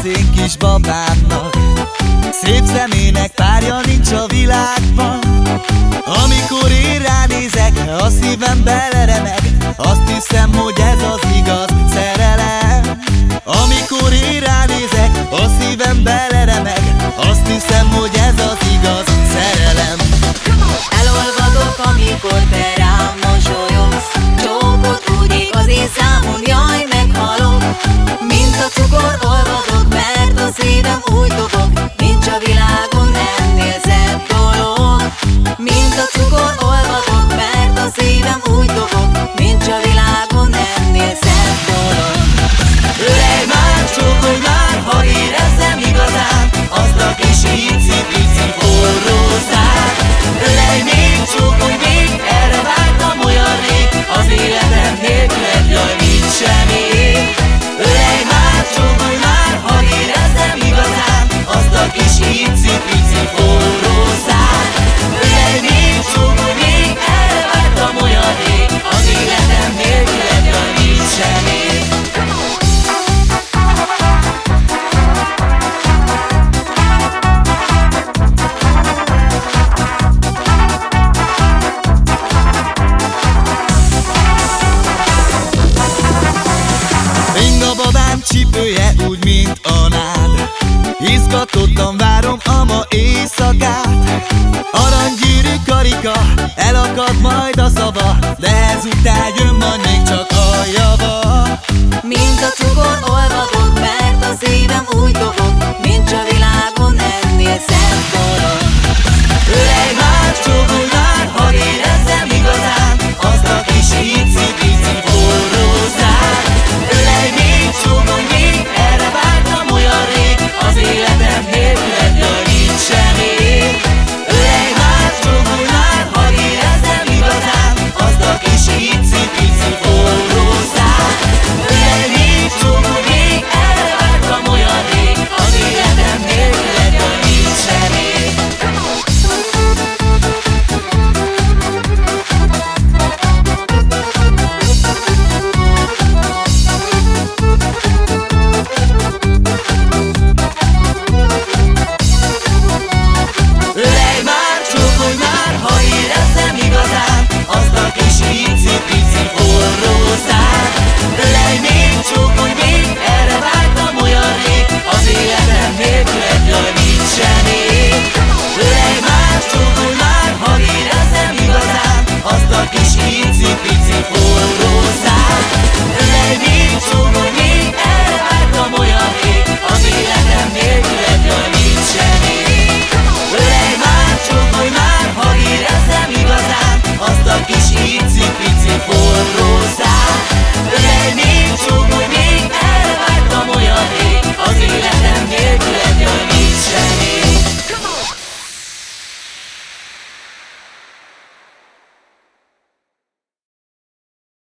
az én kis babámnak. Szép szemének párja nincs a világban. Amikor én ránézek, a szívem beleremeg Azt hiszem, hogy ez az igaz Csípője úgy, mint a nád. Izgatottan várom a ma éjszakát. Aranygyűrű karika, elakad majd a szava.